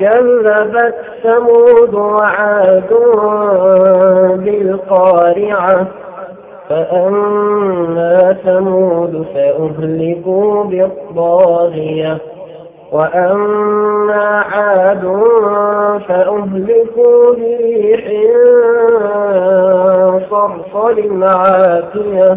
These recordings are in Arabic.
كذبت ثمود وعاد بالقارعة. فأما ثمود فأهلكوا بالطاغية. وأما عاد فأهلكوا بريح صرصر عاتية.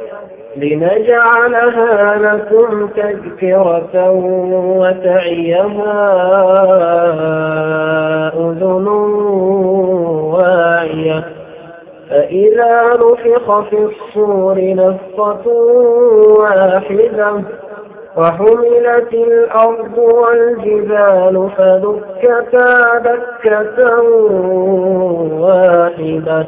لنجعلها لكم تذكرة وتعيها أذن واعية. فإذا نفخ في الصور نفقة واحدة وحملت الأرض والجبال فدكتا دكة واحدة.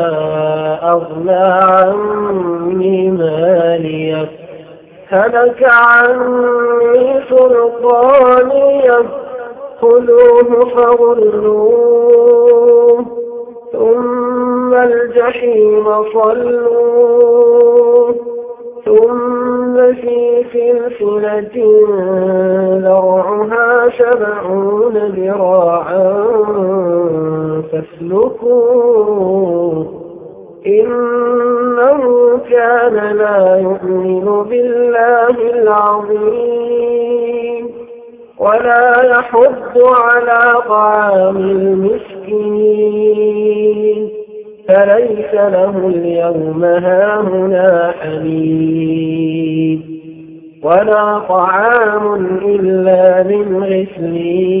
أغنى عني ماليه هلك عني سلطانيه خذوه فغلوه ثم الجحيم صلوه ثم في سلسلة ذرعها سبعون ذراعا فاسلكوه. إنه كان لا يؤمن بالله العظيم ولا يحض على طعام المسكين فليس له اليوم هاهنا حميد ولا طعام إلا من غسلين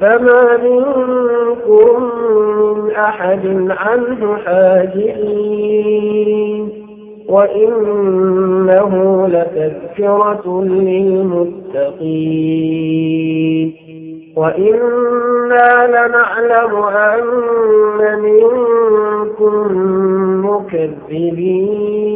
فما منكم من أحد عنه حاجئين وإنه لتذكرة للمتقين. وإنا لنعلم أن منكم مكذبين.